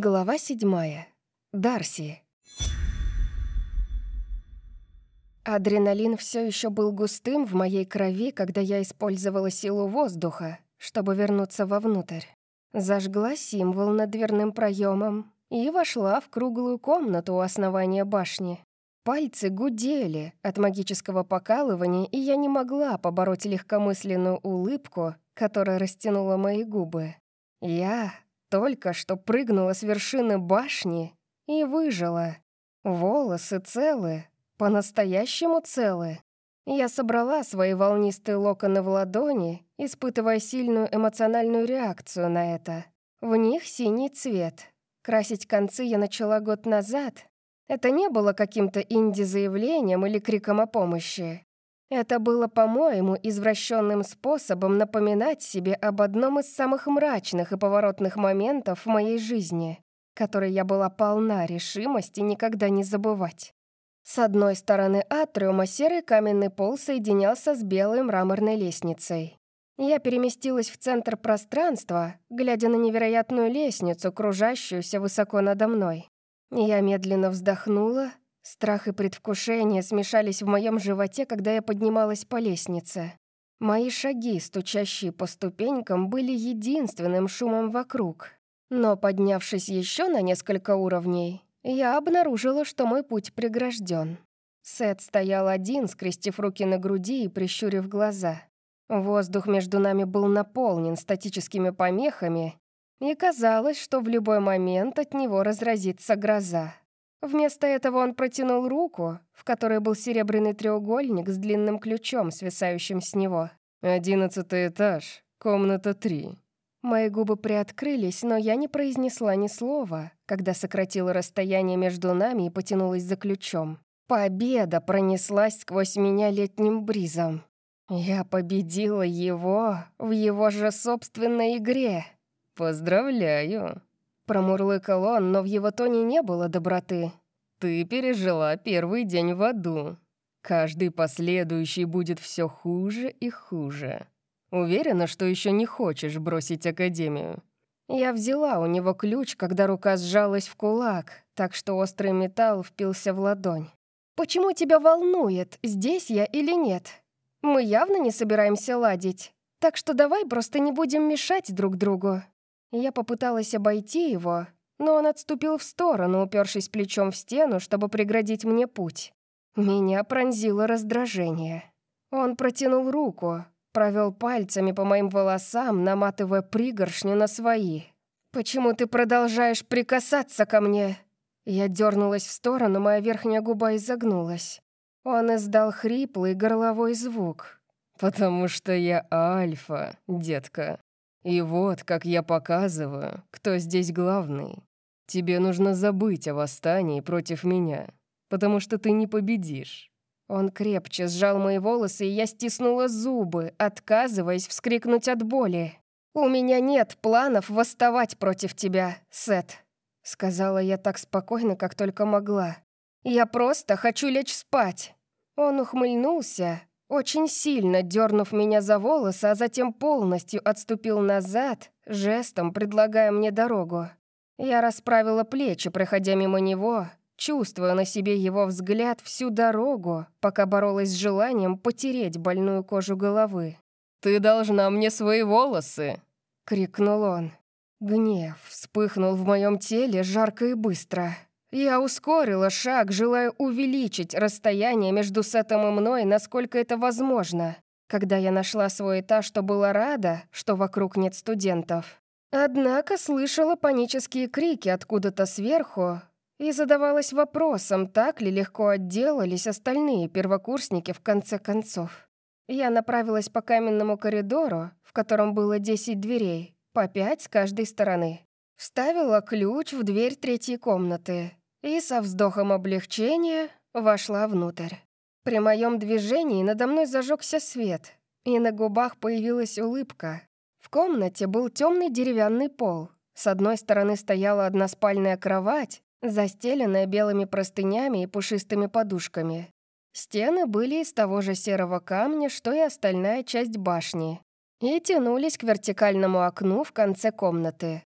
Глава седьмая. Дарси. Адреналин все еще был густым в моей крови, когда я использовала силу воздуха, чтобы вернуться вовнутрь. Зажгла символ над дверным проемом и вошла в круглую комнату у основания башни. Пальцы гудели от магического покалывания, и я не могла побороть легкомысленную улыбку, которая растянула мои губы. Я только что прыгнула с вершины башни и выжила. Волосы целы, по-настоящему целы. Я собрала свои волнистые локоны в ладони, испытывая сильную эмоциональную реакцию на это. В них синий цвет. Красить концы я начала год назад. Это не было каким-то инди-заявлением или криком о помощи. Это было, по-моему, извращенным способом напоминать себе об одном из самых мрачных и поворотных моментов в моей жизни, который я была полна решимости никогда не забывать. С одной стороны атриума серый каменный пол соединялся с белой мраморной лестницей. Я переместилась в центр пространства, глядя на невероятную лестницу, кружащуюся высоко надо мной. Я медленно вздохнула Страх и предвкушение смешались в моем животе, когда я поднималась по лестнице. Мои шаги, стучащие по ступенькам, были единственным шумом вокруг. Но, поднявшись еще на несколько уровней, я обнаружила, что мой путь прегражден. Сет стоял один, скрестив руки на груди и прищурив глаза. Воздух между нами был наполнен статическими помехами, и казалось, что в любой момент от него разразится гроза. Вместо этого он протянул руку, в которой был серебряный треугольник с длинным ключом, свисающим с него. «Одиннадцатый этаж, комната три». Мои губы приоткрылись, но я не произнесла ни слова, когда сократила расстояние между нами и потянулась за ключом. Победа пронеслась сквозь меня летним бризом. Я победила его в его же собственной игре. «Поздравляю!» Промурлыкал он, но в его тоне не было доброты. «Ты пережила первый день в аду. Каждый последующий будет все хуже и хуже. Уверена, что еще не хочешь бросить Академию?» Я взяла у него ключ, когда рука сжалась в кулак, так что острый металл впился в ладонь. «Почему тебя волнует, здесь я или нет? Мы явно не собираемся ладить, так что давай просто не будем мешать друг другу». Я попыталась обойти его, но он отступил в сторону, упершись плечом в стену, чтобы преградить мне путь. Меня пронзило раздражение. Он протянул руку, провел пальцами по моим волосам, наматывая пригоршню на свои. «Почему ты продолжаешь прикасаться ко мне?» Я дернулась в сторону, моя верхняя губа изогнулась. Он издал хриплый горловой звук. «Потому что я альфа, детка». И вот, как я показываю, кто здесь главный. Тебе нужно забыть о восстании против меня, потому что ты не победишь». Он крепче сжал мои волосы, и я стиснула зубы, отказываясь вскрикнуть от боли. «У меня нет планов восставать против тебя, Сет», — сказала я так спокойно, как только могла. «Я просто хочу лечь спать». Он ухмыльнулся, очень сильно дернув меня за волосы, а затем полностью отступил назад, жестом предлагая мне дорогу. Я расправила плечи, проходя мимо него, чувствуя на себе его взгляд всю дорогу, пока боролась с желанием потереть больную кожу головы. «Ты должна мне свои волосы!» — крикнул он. Гнев вспыхнул в моем теле жарко и быстро. Я ускорила шаг, желая увеличить расстояние между Сетом и мной, насколько это возможно. Когда я нашла свой этаж, то была рада, что вокруг нет студентов. Однако слышала панические крики откуда-то сверху и задавалась вопросом, так ли легко отделались остальные первокурсники в конце концов. Я направилась по каменному коридору, в котором было 10 дверей, по пять с каждой стороны. Вставила ключ в дверь третьей комнаты и со вздохом облегчения вошла внутрь. При моем движении надо мной зажегся свет, и на губах появилась улыбка. В комнате был темный деревянный пол. С одной стороны стояла односпальная кровать, застеленная белыми простынями и пушистыми подушками. Стены были из того же серого камня, что и остальная часть башни, и тянулись к вертикальному окну в конце комнаты.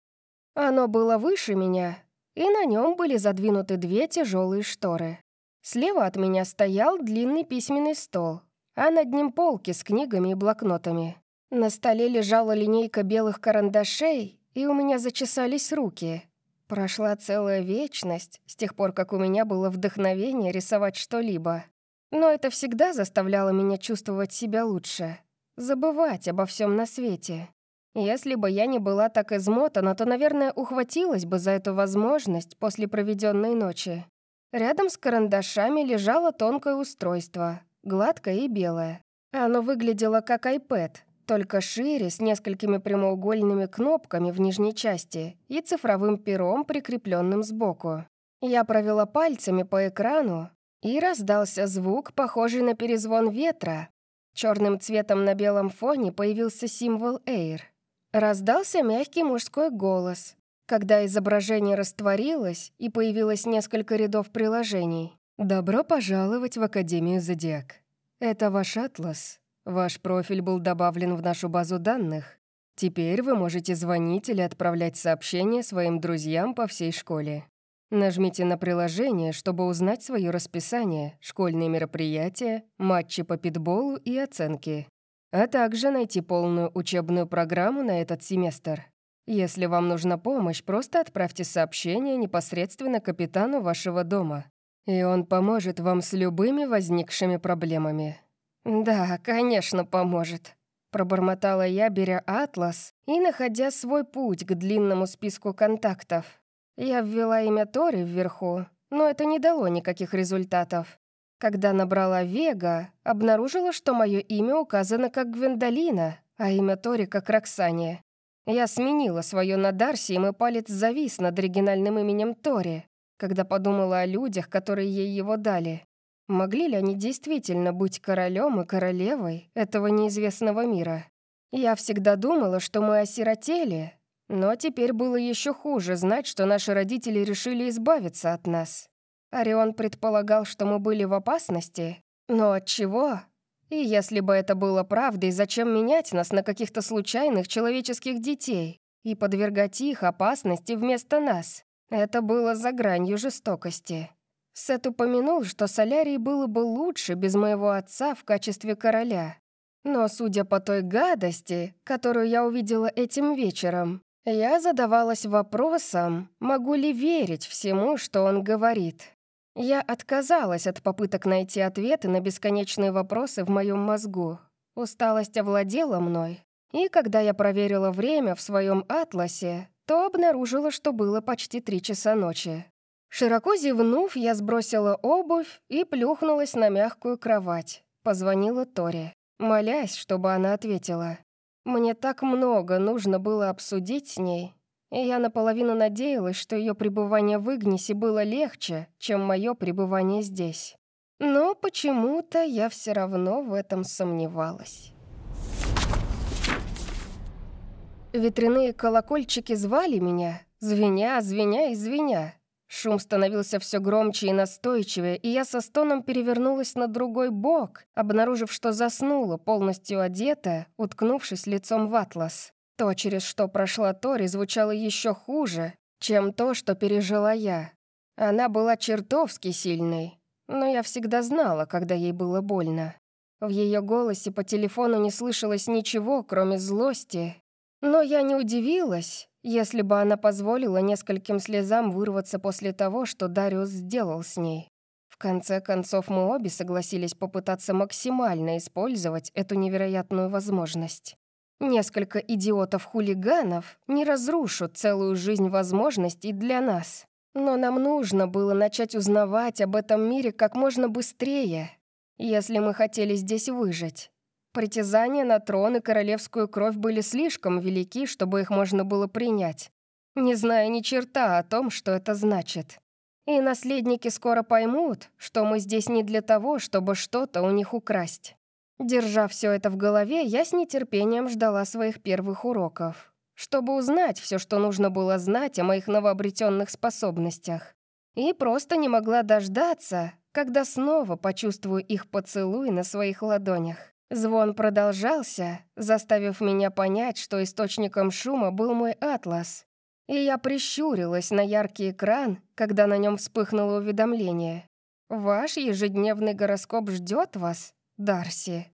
Оно было выше меня, и на нем были задвинуты две тяжелые шторы. Слева от меня стоял длинный письменный стол, а над ним полки с книгами и блокнотами. На столе лежала линейка белых карандашей, и у меня зачесались руки. Прошла целая вечность с тех пор, как у меня было вдохновение рисовать что-либо. Но это всегда заставляло меня чувствовать себя лучше, забывать обо всем на свете. Если бы я не была так измотана, то, наверное, ухватилась бы за эту возможность после проведенной ночи. Рядом с карандашами лежало тонкое устройство, гладкое и белое. Оно выглядело как iPad, только шире, с несколькими прямоугольными кнопками в нижней части и цифровым пером, прикрепленным сбоку. Я провела пальцами по экрану, и раздался звук, похожий на перезвон ветра. Черным цветом на белом фоне появился символ Air. Раздался мягкий мужской голос, когда изображение растворилось и появилось несколько рядов приложений. «Добро пожаловать в Академию Зодиак. Это ваш атлас. Ваш профиль был добавлен в нашу базу данных. Теперь вы можете звонить или отправлять сообщения своим друзьям по всей школе. Нажмите на приложение, чтобы узнать свое расписание, школьные мероприятия, матчи по питболу и оценки, а также найти полную учебную программу на этот семестр. Если вам нужна помощь, просто отправьте сообщение непосредственно капитану вашего дома, и он поможет вам с любыми возникшими проблемами. «Да, конечно, поможет», — пробормотала я, беря атлас и находя свой путь к длинному списку контактов. Я ввела имя Тори вверху, но это не дало никаких результатов. Когда набрала Вега, обнаружила, что мое имя указано как Гвендолина, а имя Тори как Роксания. Я сменила свое на Дарси, и мой палец завис над оригинальным именем Тори, когда подумала о людях, которые ей его дали. Могли ли они действительно быть королем и королевой этого неизвестного мира? Я всегда думала, что мы осиротели, но теперь было еще хуже знать, что наши родители решили избавиться от нас. Орион предполагал, что мы были в опасности, но от чего? И если бы это было правдой, зачем менять нас на каких-то случайных человеческих детей и подвергать их опасности вместо нас? Это было за гранью жестокости. Сет упомянул, что Солярий было бы лучше без моего отца в качестве короля. Но, судя по той гадости, которую я увидела этим вечером, я задавалась вопросом, могу ли верить всему, что он говорит. Я отказалась от попыток найти ответы на бесконечные вопросы в моем мозгу. Усталость овладела мной, и когда я проверила время в своем атласе, то обнаружила, что было почти три часа ночи. Широко зевнув, я сбросила обувь и плюхнулась на мягкую кровать. Позвонила Тори, молясь, чтобы она ответила. Мне так много нужно было обсудить с ней, и я наполовину надеялась, что ее пребывание в Игнисе было легче, чем мое пребывание здесь. Но почему-то я все равно в этом сомневалась. Ветряные колокольчики звали меня, звеня, звеня и звеня. Шум становился все громче и настойчивее, и я со стоном перевернулась на другой бок, обнаружив, что заснула, полностью одетая, уткнувшись лицом в атлас. То, через что прошла Тори, звучало еще хуже, чем то, что пережила я. Она была чертовски сильной, но я всегда знала, когда ей было больно. В ее голосе по телефону не слышалось ничего, кроме злости. Но я не удивилась, если бы она позволила нескольким слезам вырваться после того, что Дариус сделал с ней. В конце концов, мы обе согласились попытаться максимально использовать эту невероятную возможность. Несколько идиотов-хулиганов не разрушат целую жизнь возможностей для нас. Но нам нужно было начать узнавать об этом мире как можно быстрее, если мы хотели здесь выжить. Притязания на трон и королевскую кровь были слишком велики, чтобы их можно было принять, не зная ни черта о том, что это значит. И наследники скоро поймут, что мы здесь не для того, чтобы что-то у них украсть. Держа все это в голове, я с нетерпением ждала своих первых уроков, чтобы узнать все, что нужно было знать о моих новообретенных способностях. И просто не могла дождаться, когда снова почувствую их поцелуй на своих ладонях. Звон продолжался, заставив меня понять, что источником шума был мой атлас. и я прищурилась на яркий экран, когда на нем вспыхнуло уведомление. «Ваш ежедневный гороскоп ждет вас, Дарси».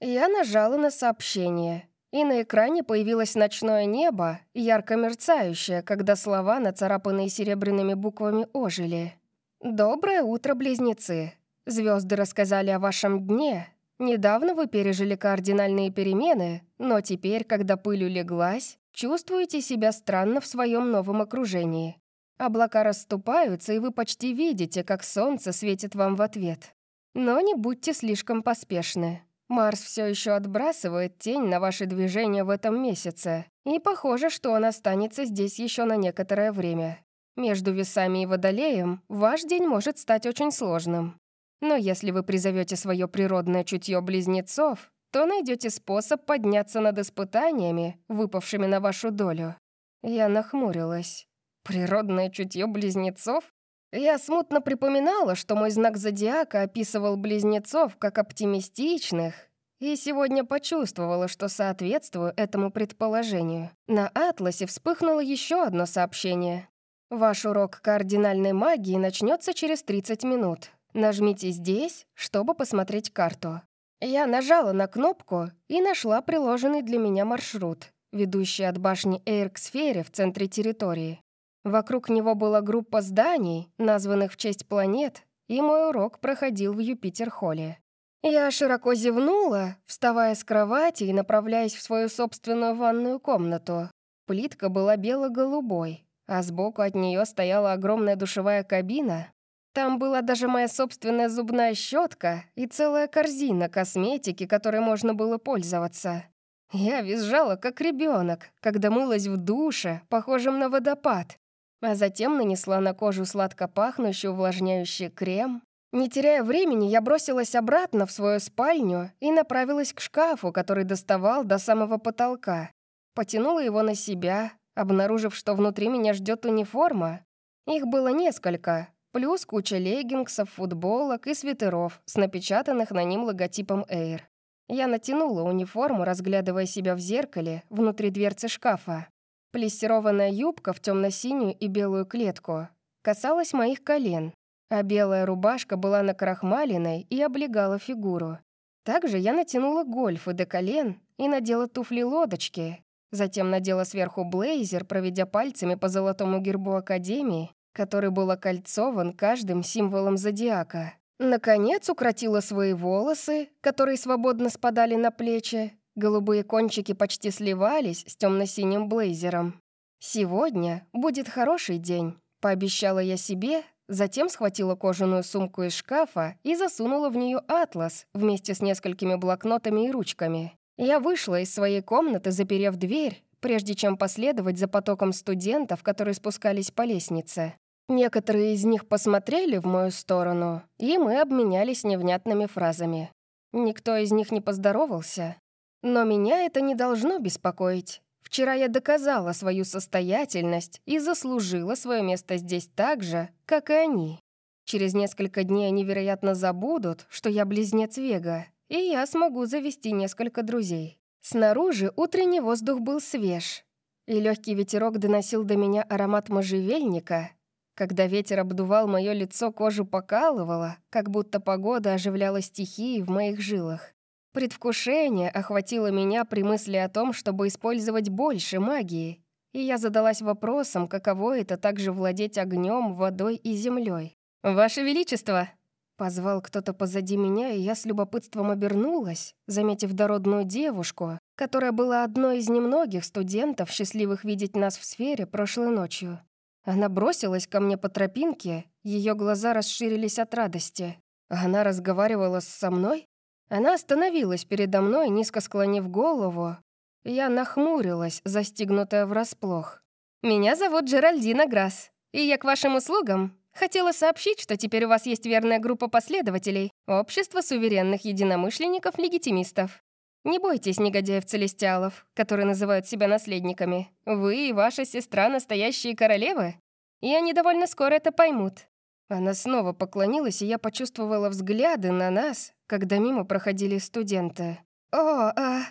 Я нажала на сообщение, и на экране появилось ночное небо, ярко мерцающее, когда слова, нацарапанные серебряными буквами, ожили. «Доброе утро, близнецы. Звезды рассказали о вашем дне. Недавно вы пережили кардинальные перемены, но теперь, когда пыль улеглась, чувствуете себя странно в своем новом окружении. Облака расступаются, и вы почти видите, как солнце светит вам в ответ. Но не будьте слишком поспешны. Марс все еще отбрасывает тень на ваши движения в этом месяце, и похоже, что он останется здесь еще на некоторое время. Между весами и водолеем ваш день может стать очень сложным. Но если вы призовете свое природное чутье близнецов, то найдете способ подняться над испытаниями, выпавшими на вашу долю. Я нахмурилась. Природное чутье близнецов? Я смутно припоминала, что мой знак зодиака описывал близнецов как оптимистичных, и сегодня почувствовала, что соответствую этому предположению. На атласе вспыхнуло еще одно сообщение. Ваш урок кардинальной магии начнется через 30 минут. Нажмите здесь, чтобы посмотреть карту. Я нажала на кнопку и нашла приложенный для меня маршрут, ведущий от башни Эйр к сфере в центре территории. Вокруг него была группа зданий, названных в честь планет, и мой урок проходил в Юпитер-холле. Я широко зевнула, вставая с кровати и направляясь в свою собственную ванную комнату. Плитка была бело-голубой, а сбоку от нее стояла огромная душевая кабина. Там была даже моя собственная зубная щетка и целая корзина косметики, которой можно было пользоваться. Я визжала, как ребенок, когда мылась в душе, похожем на водопад, а затем нанесла на кожу сладко пахнущий увлажняющий крем. Не теряя времени, я бросилась обратно в свою спальню и направилась к шкафу, который доставал до самого потолка. Потянула его на себя, обнаружив, что внутри меня ждет униформа. Их было несколько, плюс куча леггингсов, футболок и свитеров с напечатанных на ним логотипом Air. Я натянула униформу, разглядывая себя в зеркале внутри дверцы шкафа. Плессированная юбка в темно-синюю и белую клетку касалась моих колен, а белая рубашка была накрахмаленной и облегала фигуру. Также я натянула гольфы до колен и надела туфли-лодочки, затем надела сверху блейзер, проведя пальцами по золотому гербу Академии, который был окольцован каждым символом зодиака. Наконец укротила свои волосы, которые свободно спадали на плечи, Голубые кончики почти сливались с темно-синим блейзером. «Сегодня будет хороший день», — пообещала я себе, затем схватила кожаную сумку из шкафа и засунула в нее атлас вместе с несколькими блокнотами и ручками. Я вышла из своей комнаты, заперев дверь, прежде чем последовать за потоком студентов, которые спускались по лестнице. Некоторые из них посмотрели в мою сторону, и мы обменялись невнятными фразами. Никто из них не поздоровался, но меня это не должно беспокоить. Вчера я доказала свою состоятельность и заслужила свое место здесь так же, как и они. Через несколько дней они, вероятно, забудут, что я близнец Вега, и я смогу завести несколько друзей. Снаружи утренний воздух был свеж, и легкий ветерок доносил до меня аромат можжевельника. Когда ветер обдувал мое лицо, кожу покалывало, как будто погода оживляла стихии в моих жилах. Предвкушение охватило меня при мысли о том, чтобы использовать больше магии, и я задалась вопросом, каково это также владеть огнем, водой и землей. «Ваше Величество!» Позвал кто-то позади меня, и я с любопытством обернулась, заметив дородную девушку, которая была одной из немногих студентов, счастливых видеть нас в сфере прошлой ночью. Она бросилась ко мне по тропинке, ее глаза расширились от радости. Она разговаривала со мной? Она остановилась передо мной, низко склонив голову. Я нахмурилась, застигнутая врасплох. «Меня зовут Джеральдина Грасс, и я к вашим услугам. Хотела сообщить, что теперь у вас есть верная группа последователей — Общество суверенных единомышленников-легитимистов. Не бойтесь негодяев-целестиалов, которые называют себя наследниками. Вы и ваша сестра — настоящие королевы, и они довольно скоро это поймут. Она снова поклонилась, и я почувствовала взгляды на нас, когда мимо проходили студенты. «О, а...»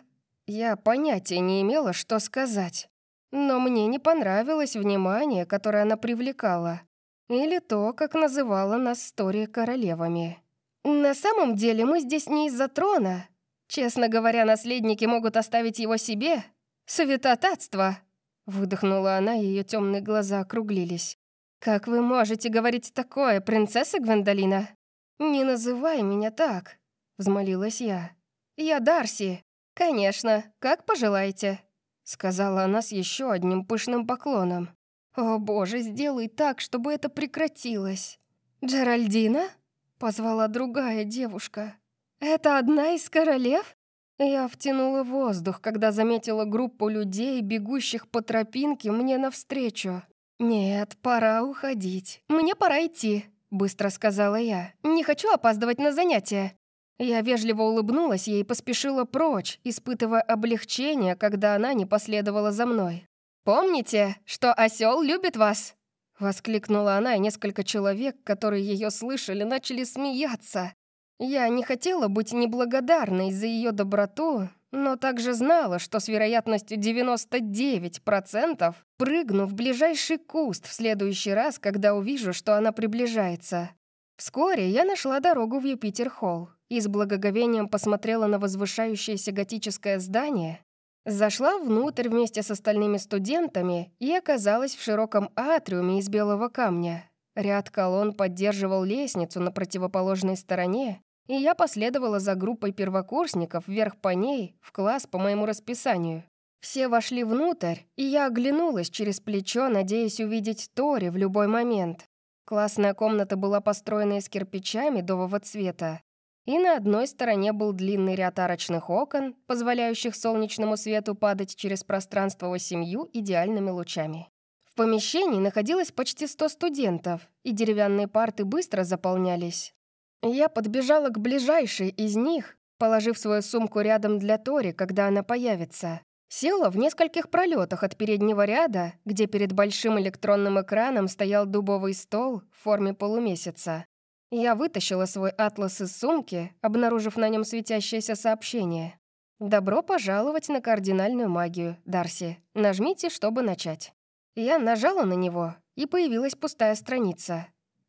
Я понятия не имела, что сказать. но мне не понравилось внимание, которое она привлекала. Или то, как называла нас Стори королевами. На самом деле мы здесь не из-за трона. Честно говоря, наследники могут оставить его себе. Святотатство. Выдохнула она, ее темные глаза округлились. «Как вы можете говорить такое, принцесса Гвендолина?» «Не называй меня так», — взмолилась я. «Я Дарси». «Конечно, как пожелаете», — сказала она с еще одним пышным поклоном. «О боже, сделай так, чтобы это прекратилось». «Джеральдина?» — позвала другая девушка. «Это одна из королев?» Я втянула воздух, когда заметила группу людей, бегущих по тропинке мне навстречу. «Нет, пора уходить. Мне пора идти», — быстро сказала я. «Не хочу опаздывать на занятия». Я вежливо улыбнулась ей и поспешила прочь, испытывая облегчение, когда она не последовала за мной. «Помните, что осел любит вас?» Воскликнула она, и несколько человек, которые ее слышали, начали смеяться. Я не хотела быть неблагодарной за ее доброту, но также знала, что с вероятностью 99% прыгну в ближайший куст в следующий раз, когда увижу, что она приближается. Вскоре я нашла дорогу в Юпитер-холл и с благоговением посмотрела на возвышающееся готическое здание, зашла внутрь вместе с остальными студентами и оказалась в широком атриуме из белого камня. Ряд колонн поддерживал лестницу на противоположной стороне, и я последовала за группой первокурсников вверх по ней в класс по моему расписанию. Все вошли внутрь, и я оглянулась через плечо, надеясь увидеть Тори в любой момент. Классная комната была построена из кирпича медового цвета, и на одной стороне был длинный ряд арочных окон, позволяющих солнечному свету падать через пространство восемью идеальными лучами. В помещении находилось почти сто студентов, и деревянные парты быстро заполнялись. Я подбежала к ближайшей из них, положив свою сумку рядом для Тори, когда она появится. Села в нескольких пролетах от переднего ряда, где перед большим электронным экраном стоял дубовый стол в форме полумесяца. Я вытащила свой атлас из сумки, обнаружив на нем светящееся сообщение. «Добро пожаловать на кардинальную магию, Дарси. Нажмите, чтобы начать». Я нажала на него, и появилась пустая страница.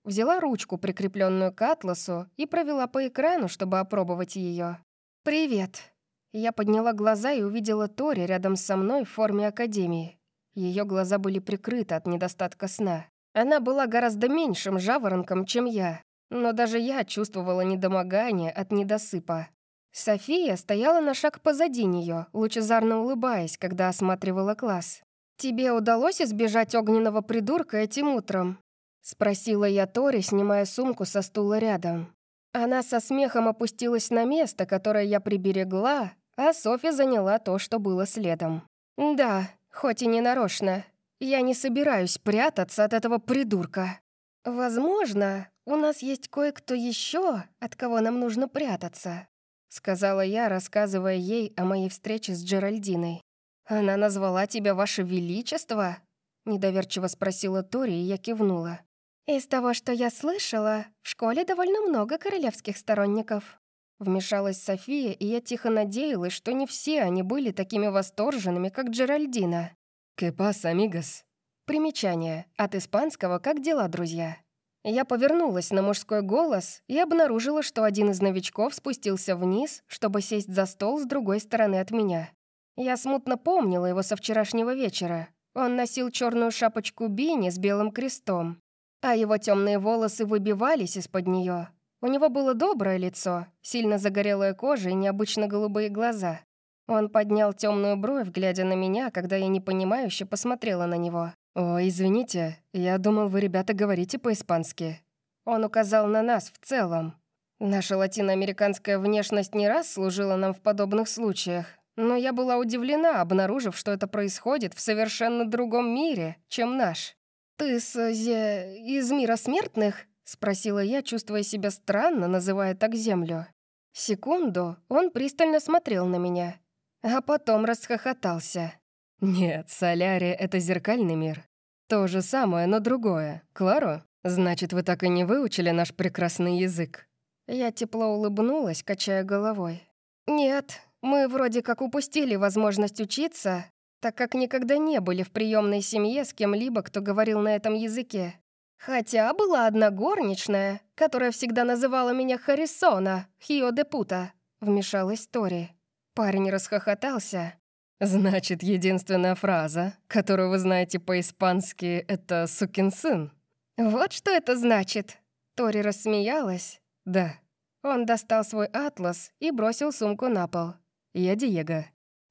Взяла ручку, прикрепленную к атласу, и провела по экрану, чтобы опробовать ее. «Привет». Я подняла глаза и увидела Тори рядом со мной в форме академии. Ее глаза были прикрыты от недостатка сна. Она была гораздо меньшим жаворонком, чем я, но даже я чувствовала недомогание от недосыпа. София стояла на шаг позади нее, лучезарно улыбаясь, когда осматривала класс. «Тебе удалось избежать огненного придурка этим утром?» Спросила я Тори, снимая сумку со стула рядом. Она со смехом опустилась на место, которое я приберегла, а Софи заняла то, что было следом. «Да, хоть и не нарочно. Я не собираюсь прятаться от этого придурка. Возможно, у нас есть кое-кто еще, от кого нам нужно прятаться», сказала я, рассказывая ей о моей встрече с Джеральдиной. «Она назвала тебя Ваше Величество?» Недоверчиво спросила Тори, и я кивнула. «Из того, что я слышала, в школе довольно много королевских сторонников». Вмешалась София, и я тихо надеялась, что не все они были такими восторженными, как Джеральдина. «Кепас, амигос». Примечание. От испанского «Как дела, друзья?». Я повернулась на мужской голос и обнаружила, что один из новичков спустился вниз, чтобы сесть за стол с другой стороны от меня. Я смутно помнила его со вчерашнего вечера. Он носил черную шапочку Бини с белым крестом, а его темные волосы выбивались из-под нее. У него было доброе лицо, сильно загорелая кожа и необычно голубые глаза. Он поднял темную бровь, глядя на меня, когда я непонимающе посмотрела на него. «О, извините, я думал, вы, ребята, говорите по-испански». Он указал на нас в целом. Наша латиноамериканская внешность не раз служила нам в подобных случаях, но я была удивлена, обнаружив, что это происходит в совершенно другом мире, чем наш. «Ты с... Зе... из мира смертных?» — спросила я, чувствуя себя странно, называя так землю. Секунду он пристально смотрел на меня, а потом расхохотался. «Нет, Солярия — это зеркальный мир. То же самое, но другое. Кларо, значит, вы так и не выучили наш прекрасный язык?» Я тепло улыбнулась, качая головой. «Нет, мы вроде как упустили возможность учиться, так как никогда не были в приемной семье с кем-либо, кто говорил на этом языке. Хотя была одна горничная, которая всегда называла меня Харрисона, Хио де Пута, вмешалась Тори. Парень расхохотался. «Значит, единственная фраза, которую вы знаете по-испански, это «сукин сын». «Вот что это значит!» Тори рассмеялась. «Да». Он достал свой атлас и бросил сумку на пол. «Я Диего».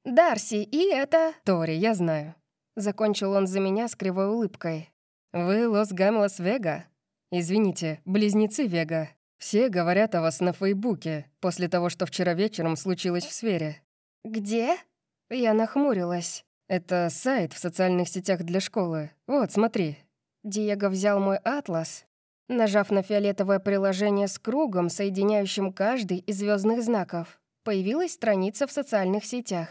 «Дарси, и это...» «Тори, я знаю». Закончил он за меня с кривой улыбкой. «Вы Лос Гамелос Вега? Извините, близнецы Вега. Все говорят о вас на Фейбуке, после того, что вчера вечером случилось в сфере». «Где?» Я нахмурилась. «Это сайт в социальных сетях для школы. Вот, смотри». Диего взял мой атлас. Нажав на фиолетовое приложение с кругом, соединяющим каждый из звездных знаков, появилась страница в социальных сетях.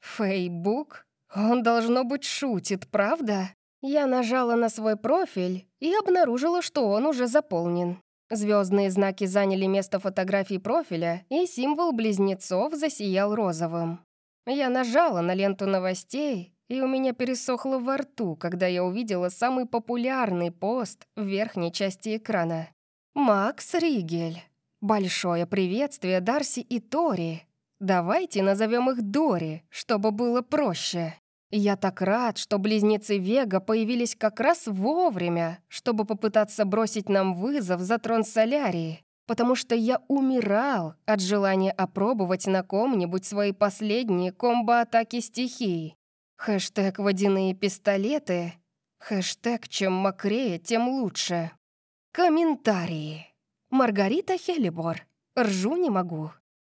«Фейбук? Он, должно быть, шутит, правда?» Я нажала на свой профиль и обнаружила, что он уже заполнен. Звездные знаки заняли место фотографии профиля, и символ близнецов засиял розовым. Я нажала на ленту новостей, и у меня пересохло во рту, когда я увидела самый популярный пост в верхней части экрана. «Макс Ригель. Большое приветствие Дарси и Тори. Давайте назовем их Дори, чтобы было проще». Я так рад, что близнецы Вега появились как раз вовремя, чтобы попытаться бросить нам вызов за трон Солярии, потому что я умирал от желания опробовать на ком-нибудь свои последние комбо-атаки стихий. Хэштег «Водяные пистолеты», хэштег «Чем мокрее, тем лучше». Комментарии. Маргарита Хелибор. Ржу не могу.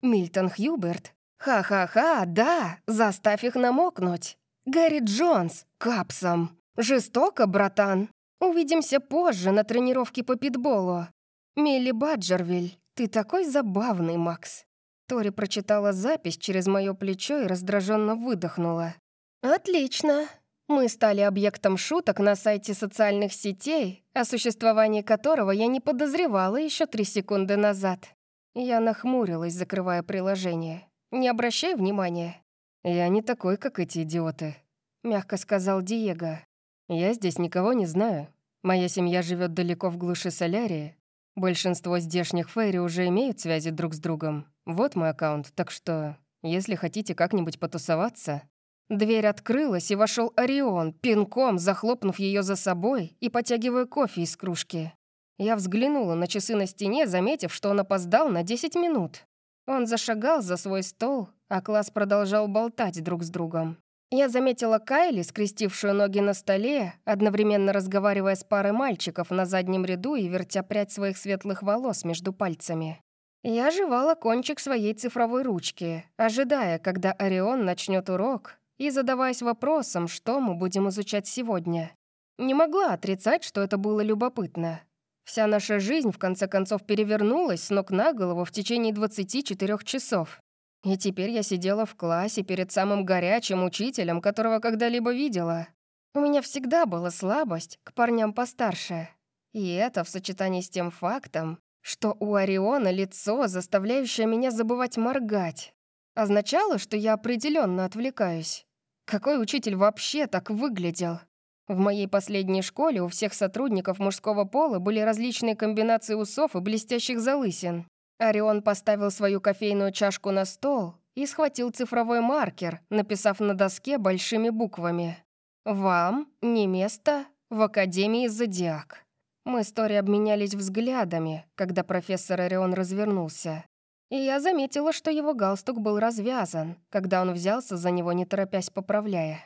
Мильтон Хьюберт. Ха-ха-ха, да, заставь их намокнуть. Гэри Джонс, капсом. Жестоко, братан. Увидимся позже на тренировке по питболу. Милли Баджервиль, ты такой забавный, Макс. Тори прочитала запись через мое плечо и раздраженно выдохнула. «Отлично. Мы стали объектом шуток на сайте социальных сетей, о существовании которого я не подозревала еще три секунды назад». Я нахмурилась, закрывая приложение. «Не обращай внимания. «Я не такой, как эти идиоты», — мягко сказал Диего. «Я здесь никого не знаю. Моя семья живет далеко в глуши Солярии. Большинство здешних фейри уже имеют связи друг с другом. Вот мой аккаунт, так что, если хотите как-нибудь потусоваться...» Дверь открылась, и вошел Орион, пинком захлопнув ее за собой и потягивая кофе из кружки. Я взглянула на часы на стене, заметив, что он опоздал на 10 минут. Он зашагал за свой стол, а класс продолжал болтать друг с другом. Я заметила Кайли, скрестившую ноги на столе, одновременно разговаривая с парой мальчиков на заднем ряду и вертя прядь своих светлых волос между пальцами. Я жевала кончик своей цифровой ручки, ожидая, когда Орион начнет урок, и задаваясь вопросом, что мы будем изучать сегодня. Не могла отрицать, что это было любопытно. Вся наша жизнь, в конце концов, перевернулась с ног на голову в течение 24 часов. И теперь я сидела в классе перед самым горячим учителем, которого когда-либо видела. У меня всегда была слабость к парням постарше. И это в сочетании с тем фактом, что у Ориона лицо, заставляющее меня забывать моргать, означало, что я определенно отвлекаюсь. Какой учитель вообще так выглядел? В моей последней школе у всех сотрудников мужского пола были различные комбинации усов и блестящих залысин. Орион поставил свою кофейную чашку на стол и схватил цифровой маркер, написав на доске большими буквами. «Вам не место в Академии Зодиак». Мы с Тори обменялись взглядами, когда профессор Орион развернулся. И я заметила, что его галстук был развязан, когда он взялся за него, не торопясь поправляя.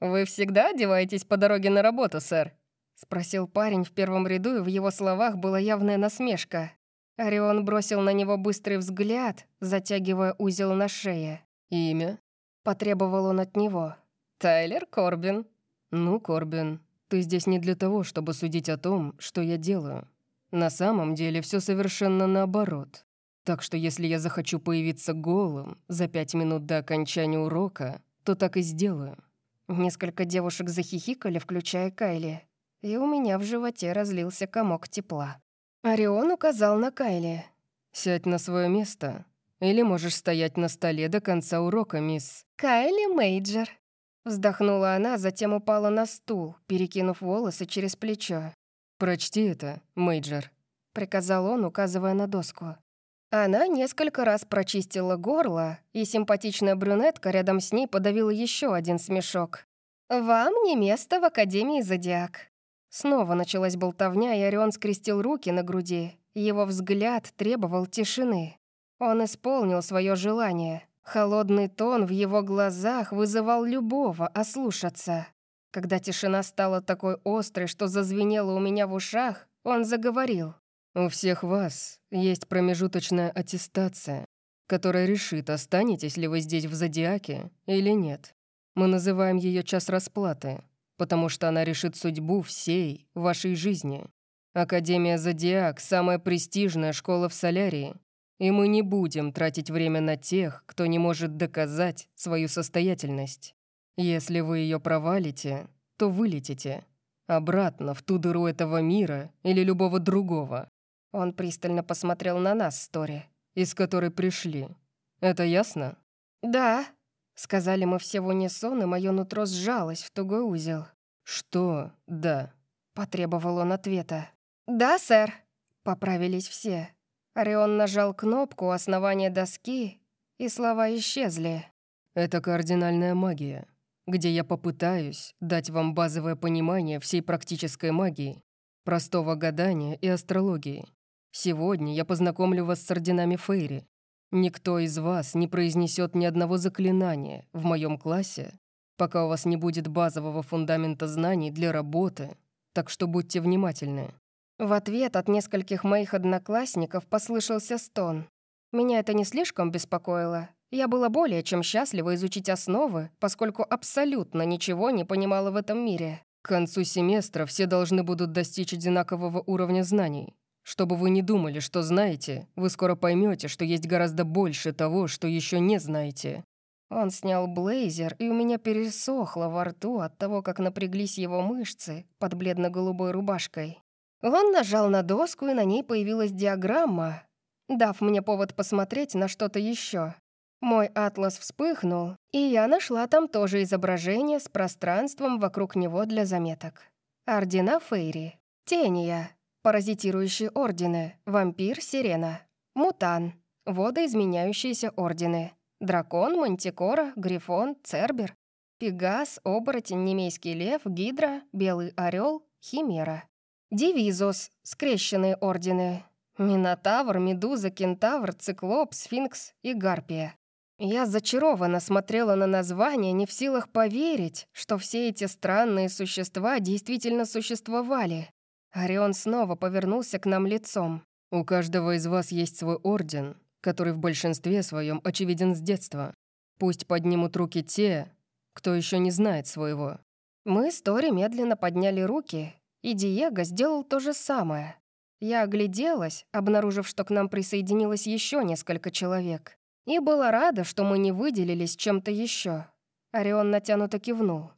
«Вы всегда одеваетесь по дороге на работу, сэр?» — спросил парень в первом ряду, и в его словах была явная насмешка. Орион бросил на него быстрый взгляд, затягивая узел на шее. «Имя?» — потребовал он от него. «Тайлер Корбин». «Ну, Корбин, ты здесь не для того, чтобы судить о том, что я делаю. На самом деле все совершенно наоборот. Так что если я захочу появиться голым за пять минут до окончания урока, то так и сделаю». Несколько девушек захихикали, включая Кайли, и у меня в животе разлился комок тепла. Орион указал на Кайли. «Сядь на свое место. Или можешь стоять на столе до конца урока, мисс...» «Кайли Мейджер», Вздохнула она, затем упала на стул, перекинув волосы через плечо. «Прочти это, Мейджор», — приказал он, указывая на доску. Она несколько раз прочистила горло, и симпатичная брюнетка рядом с ней подавила еще один смешок. «Вам не место в Академии Зодиак». Снова началась болтовня, и Орион скрестил руки на груди. Его взгляд требовал тишины. Он исполнил свое желание. Холодный тон в его глазах вызывал любого ослушаться. Когда тишина стала такой острой, что зазвенела у меня в ушах, он заговорил. «У всех вас есть промежуточная аттестация, которая решит, останетесь ли вы здесь в Зодиаке или нет. Мы называем ее час расплаты, потому что она решит судьбу всей вашей жизни. Академия Зодиак — самая престижная школа в Солярии, и мы не будем тратить время на тех, кто не может доказать свою состоятельность. Если вы ее провалите, то вылетите. Обратно в ту дыру этого мира или любого другого. Он пристально посмотрел на нас, Стори. Из которой пришли. Это ясно? Да. Сказали мы все в унисон, и мое нутро сжалось в тугой узел. Что «да»? Потребовал он ответа. «Да, сэр», — поправились все. Орион нажал кнопку основания доски, и слова исчезли. «Это кардинальная магия, где я попытаюсь дать вам базовое понимание всей практической магии, простого гадания и астрологии. Сегодня я познакомлю вас с орденами Фейри. Никто из вас не произнесет ни одного заклинания в моем классе, пока у вас не будет базового фундамента знаний для работы, так что будьте внимательны». В ответ от нескольких моих одноклассников послышался стон. Меня это не слишком беспокоило. Я была более чем счастлива изучить основы, поскольку абсолютно ничего не понимала в этом мире. К концу семестра все должны будут достичь одинакового уровня знаний. Чтобы вы не думали, что знаете, вы скоро поймете, что есть гораздо больше того, что еще не знаете. Он снял блейзер, и у меня пересохло во рту от того, как напряглись его мышцы под бледно-голубой рубашкой. Он нажал на доску, и на ней появилась диаграмма, дав мне повод посмотреть на что-то еще. Мой атлас вспыхнул, и я нашла там тоже изображение с пространством вокруг него для заметок. Ордена Фейри. Тения. Паразитирующие ордены. Вампир, Сирена. Мутан. Водоизменяющиеся ордены. Дракон, Мантикора, Грифон, Цербер. Пегас, Оборотень, Немейский Лев, Гидра, Белый Орел, Химера. Дивизос, скрещенные ордены. Минотавр, Медуза, Кентавр, Циклоп, Сфинкс и Гарпия. Я зачарованно смотрела на название, не в силах поверить, что все эти странные существа действительно существовали. Орион снова повернулся к нам лицом. «У каждого из вас есть свой орден, который в большинстве своем очевиден с детства. Пусть поднимут руки те, кто еще не знает своего». Мы с Тори медленно подняли руки, и Диего сделал то же самое. Я огляделась, обнаружив, что к нам присоединилось еще несколько человек. И была рада, что мы не выделились чем-то еще. Орион натянуто кивнул.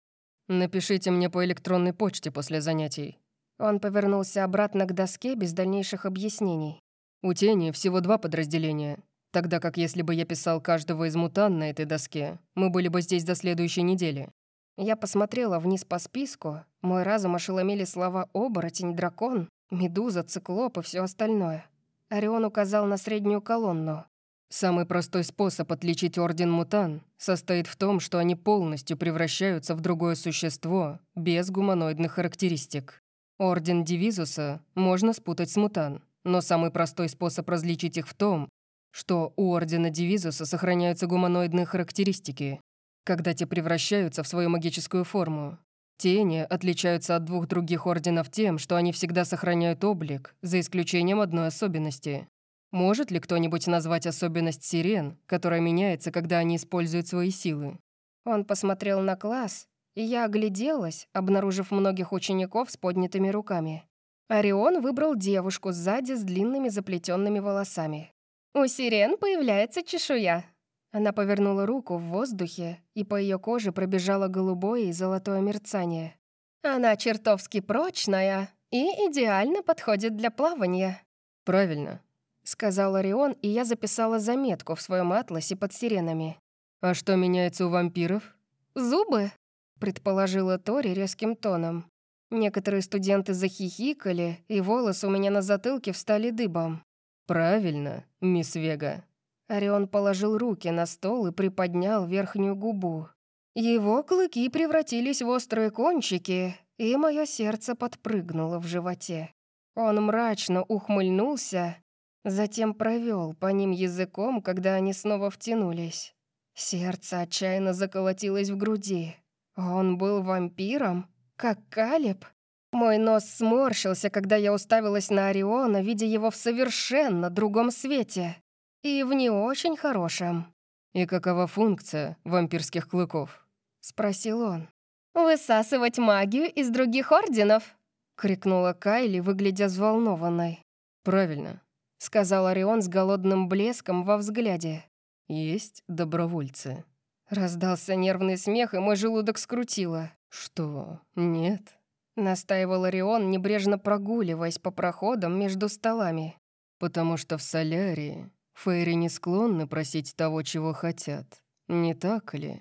«Напишите мне по электронной почте после занятий». Он повернулся обратно к доске без дальнейших объяснений. «У тени всего два подразделения, тогда как если бы я писал каждого из мутан на этой доске, мы были бы здесь до следующей недели. Я посмотрела вниз по списку. Мой разум ошеломили слова «оборотень», «дракон», «медуза», «циклоп» и все остальное. Орион указал на среднюю колонну. Самый простой способ отличить Орден Мутан состоит в том, что они полностью превращаются в другое существо без гуманоидных характеристик. Орден Дивизуса можно спутать с Мутан, но самый простой способ различить их в том, что у Ордена Дивизуса сохраняются гуманоидные характеристики, когда те превращаются в свою магическую форму. Тени отличаются от двух других орденов тем, что они всегда сохраняют облик, за исключением одной особенности. Может ли кто-нибудь назвать особенность сирен, которая меняется, когда они используют свои силы? Он посмотрел на класс, и я огляделась, обнаружив многих учеников с поднятыми руками. Орион выбрал девушку сзади с длинными заплетенными волосами. «У сирен появляется чешуя», она повернула руку в воздухе, и по ее коже пробежало голубое и золотое мерцание. «Она чертовски прочная и идеально подходит для плавания». «Правильно», — сказал Орион, и я записала заметку в своем атласе под сиренами. «А что меняется у вампиров?» «Зубы», предположила Тори резким тоном. Некоторые студенты захихикали, и волосы у меня на затылке встали дыбом. «Правильно, мисс Вега». Орион положил руки на стол и приподнял верхнюю губу. Его клыки превратились в острые кончики, и мое сердце подпрыгнуло в животе. Он мрачно ухмыльнулся, затем провел по ним языком, когда они снова втянулись. Сердце отчаянно заколотилось в груди. Он был вампиром? Как Калиб? Мой нос сморщился, когда я уставилась на Ориона, видя его в совершенно другом свете. И в не очень хорошем. «И какова функция вампирских клыков?» — спросил он. «Высасывать магию из других орденов!» — крикнула Кайли, выглядя взволнованной. «Правильно», — сказал Орион с голодным блеском во взгляде. «Есть добровольцы». Раздался нервный смех, и мой желудок скрутило. «Что? Нет?» — настаивал Орион, небрежно прогуливаясь по проходам между столами. «Потому что в солярии фейри не склонны просить того, чего хотят. Не так ли?»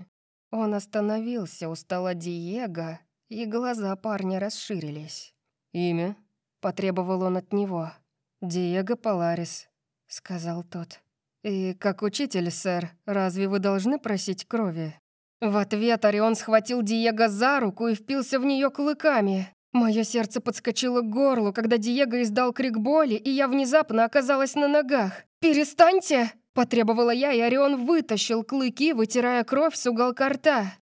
Он остановился у стола Диего, и глаза парня расширились. «Имя?» — потребовал он от него. «Диего Поларис», — сказал тот. «И как учитель, сэр, разве вы должны просить крови?» В ответ Орион схватил Диего за руку и впился в нее клыками. Мое сердце подскочило к горлу, когда Диего издал крик боли, и я внезапно оказалась на ногах. «Перестаньте!» – потребовала я, и Орион вытащил клыки, вытирая кровь с уголка рта.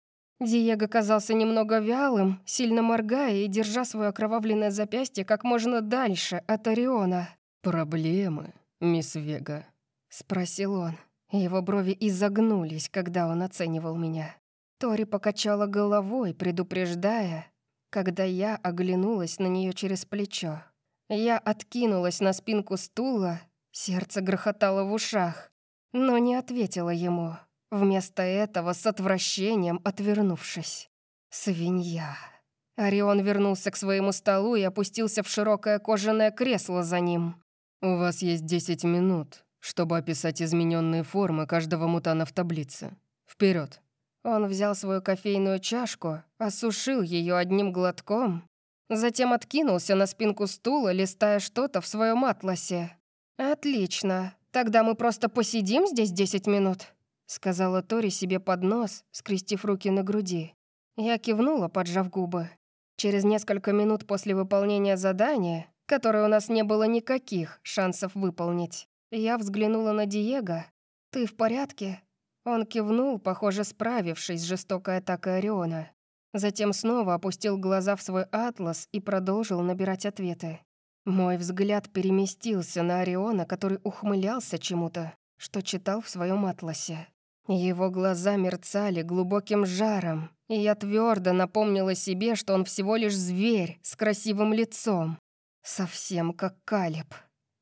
Диего казался немного вялым, сильно моргая и держа свое окровавленное запястье как можно дальше от Ориона. «Проблемы, мисс Вега?» — спросил он. Его брови изогнулись, когда он оценивал меня. Тори покачала головой, предупреждая, когда я оглянулась на нее через плечо. Я откинулась на спинку стула, сердце грохотало в ушах, но не ответила ему. Вместо этого с отвращением отвернувшись. Свинья. Орион вернулся к своему столу и опустился в широкое кожаное кресло за ним. «У вас есть десять минут, чтобы описать измененные формы каждого мутана в таблице. Вперед! Он взял свою кофейную чашку, осушил ее одним глотком, затем откинулся на спинку стула, листая что-то в своем атласе. «Отлично. Тогда мы просто посидим здесь 10 минут», — сказала Тори себе под нос, скрестив руки на груди. Я кивнула, поджав губы. Через несколько минут после выполнения задания, которое у нас не было никаких шансов выполнить, я взглянула на Диего. «Ты в порядке?» Он кивнул, похоже, справившись с жестокой атакой Ориона. Затем снова опустил глаза в свой атлас и продолжил набирать ответы. Мой взгляд переместился на Ориона, который ухмылялся чему-то, что читал в своем атласе. Его глаза мерцали глубоким жаром, и я твердо напомнила себе, что он всего лишь зверь с красивым лицом, совсем как Калиб.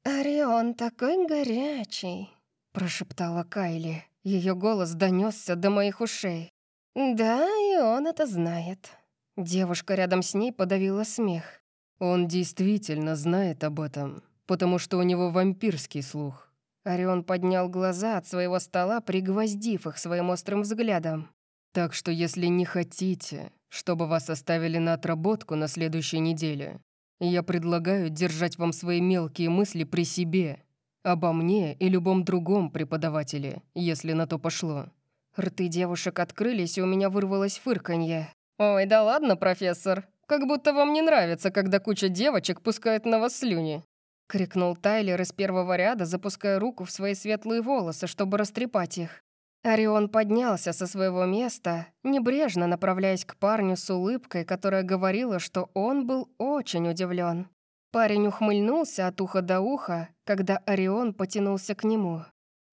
«Орион такой горячий», — прошептала Кайли. Ее голос донесся до моих ушей. «Да, и он это знает». Девушка рядом с ней подавила смех. «Он действительно знает об этом, потому что у него вампирский слух». Орион поднял глаза от своего стола, пригвоздив их своим острым взглядом. «Так что если не хотите, чтобы вас оставили на отработку на следующей неделе, я предлагаю держать вам свои мелкие мысли при себе Обо мне и любом другом преподавателе, если на то пошло». Рты девушек открылись, и у меня вырвалось фырканье. «Ой, да ладно, профессор. Как будто вам не нравится, когда куча девочек пускает на вас слюни». — крикнул Тайлер из первого ряда, запуская руку в свои светлые волосы, чтобы растрепать их. Орион поднялся со своего места, небрежно направляясь к парню с улыбкой, которая говорила, что он был очень удивлен. Парень ухмыльнулся от уха до уха, когда Орион потянулся к нему.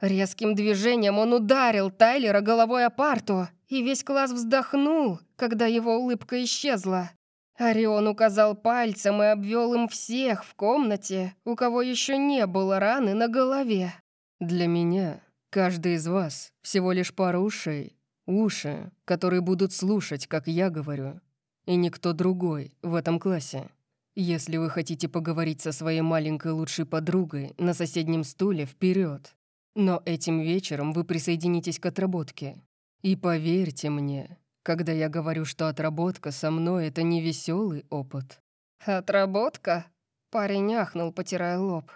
Резким движением он ударил Тайлера головой о парту, и весь класс вздохнул, когда его улыбка исчезла. Орион указал пальцем и обвел им всех в комнате, у кого еще не было раны на голове. «Для меня каждый из вас всего лишь пара ушей, уши, которые будут слушать, как я говорю, и никто другой в этом классе. Если вы хотите поговорить со своей маленькой лучшей подругой на соседнем стуле, вперед. Но этим вечером вы присоединитесь к отработке. И поверьте мне, когда я говорю, что отработка со мной — это не веселый опыт». «Отработка?» — парень ахнул, потирая лоб.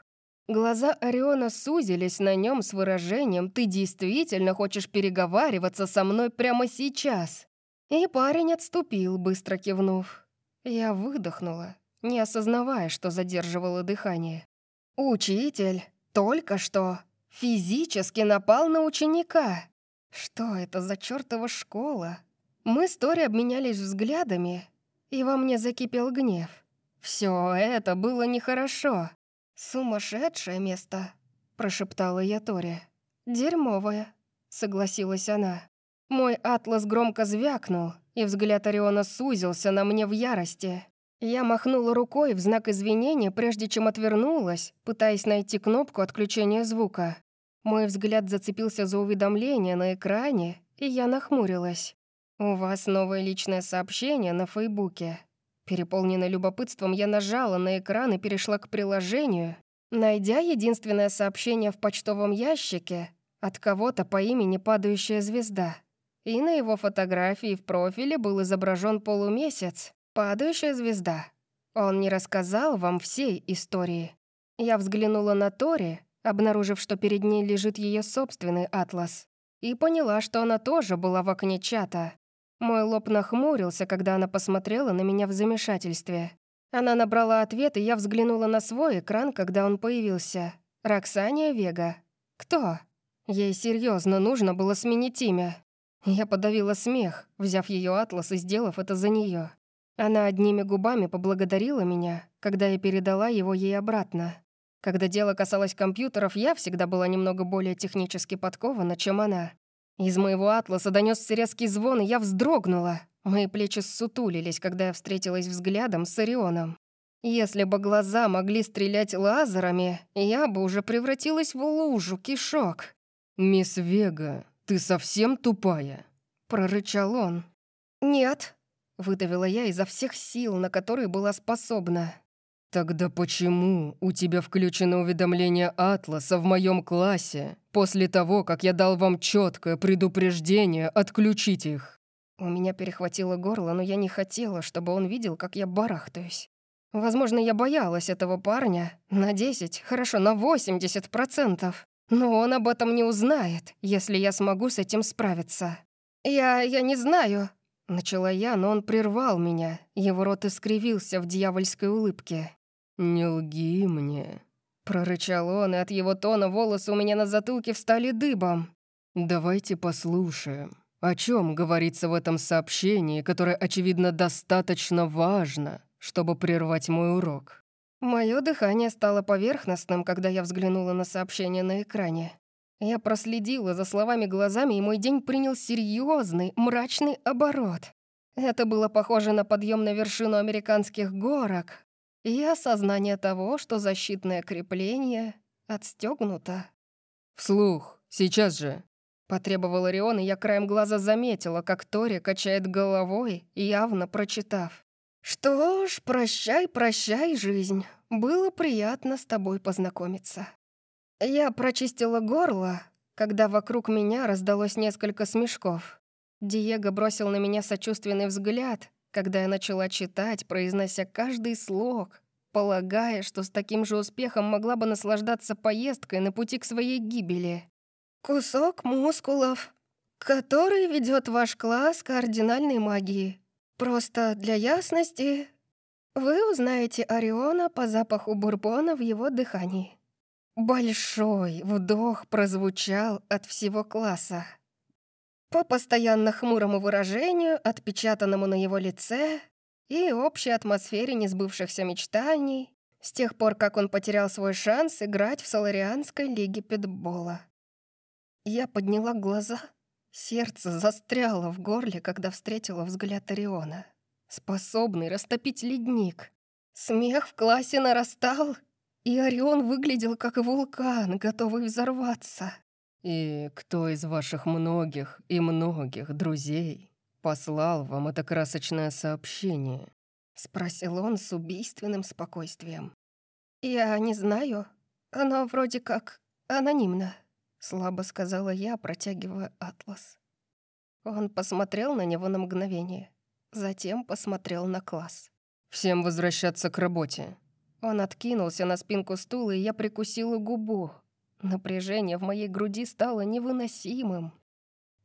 Глаза Ориона сузились на нем с выражением «Ты действительно хочешь переговариваться со мной прямо сейчас?» И парень отступил, быстро кивнув. Я выдохнула, не осознавая, что задерживало дыхание. «Учитель только что физически напал на ученика. Что это за чертова школа?» Мы с Тори обменялись взглядами, и во мне закипел гнев. Все это было нехорошо. «Сумасшедшее место», — прошептала я Торе. «Дерьмовое», — согласилась она. Мой атлас громко звякнул, и взгляд Ориона сузился на мне в ярости. Я махнула рукой в знак извинения, прежде чем отвернулась, пытаясь найти кнопку отключения звука. Мой взгляд зацепился за уведомление на экране, и я нахмурилась. «У вас новое личное сообщение на Фейбуке», Переполненная любопытством, я нажала на экран и перешла к приложению, найдя единственное сообщение в почтовом ящике от кого-то по имени «Падающая звезда». И на его фотографии в профиле был изображен полумесяц, падающая звезда. Он не рассказал вам всей истории. Я взглянула на Тори, обнаружив, что перед ней лежит ее собственный атлас, и поняла, что она тоже была в окне чата. Мой лоб нахмурился, когда она посмотрела на меня в замешательстве. Она набрала ответ, и я взглянула на свой экран, когда он появился. «Роксания Вега». «Кто?» Ей серьезно нужно было сменить имя. Я подавила смех, взяв ее атлас и сделав это за нее. Она одними губами поблагодарила меня, когда я передала его ей обратно. Когда дело касалось компьютеров, я всегда была немного более технически подкована, чем она. Из моего атласа донесся резкий звон, и я вздрогнула. Мои плечи ссутулились, когда я встретилась взглядом с Орионом. Если бы глаза могли стрелять лазерами, я бы уже превратилась в лужу кишок. «Мисс Вега, ты совсем тупая?» — прорычал он. «Нет», — выдавила я изо всех сил, на которые была способна. «Тогда почему у тебя включено уведомление Атласа в моем классе после того, как я дал вам четкое предупреждение отключить их?» У меня перехватило горло, но я не хотела, чтобы он видел, как я барахтаюсь. Возможно, я боялась этого парня на 10, хорошо, на 80%. Но он об этом не узнает, если я смогу с этим справиться. «Я... я не знаю», — начала я, но он прервал меня. Его рот искривился в дьявольской улыбке. «Не лги мне», — прорычал он, и от его тона волосы у меня на затылке встали дыбом. «Давайте послушаем, о чем говорится в этом сообщении, которое, очевидно, достаточно важно, чтобы прервать мой урок». Мое дыхание стало поверхностным, когда я взглянула на сообщение на экране. Я проследила за словами глазами, и мой день принял серьезный, мрачный оборот. Это было похоже на подъем на вершину американских горок, и осознание того, что защитное крепление отстегнуто. «Вслух, сейчас же!» Потребовал Орион, и я краем глаза заметила, как Тори качает головой, явно прочитав. «Что ж, прощай, прощай, жизнь. Было приятно с тобой познакомиться». Я прочистила горло, когда вокруг меня раздалось несколько смешков. Диего бросил на меня сочувственный взгляд, когда я начала читать, произнося каждый слог, полагая, что с таким же успехом могла бы наслаждаться поездкой на пути к своей гибели. «Кусок мускулов, который ведет ваш класс кардинальной магии. Просто для ясности вы узнаете Ориона по запаху бурбона в его дыхании». Большой вдох прозвучал от всего класса. По постоянно хмурому выражению, отпечатанному на его лице, и общей атмосфере несбывшихся мечтаний, с тех пор, как он потерял свой шанс играть в Соларианской лиге питбола. Я подняла глаза, сердце застряло в горле, когда встретила взгляд Ориона, способный растопить ледник. Смех в классе нарастал, и Орион выглядел как вулкан, готовый взорваться. «И кто из ваших многих и многих друзей послал вам это красочное сообщение?» Спросил он с убийственным спокойствием. «Я не знаю. Оно вроде как анонимно», — слабо сказала я, протягивая атлас. Он посмотрел на него на мгновение, затем посмотрел на класс. «Всем возвращаться к работе». Он откинулся на спинку стула, и я прикусила губу. Напряжение в моей груди стало невыносимым.